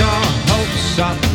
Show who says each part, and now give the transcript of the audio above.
Speaker 1: your hopes up.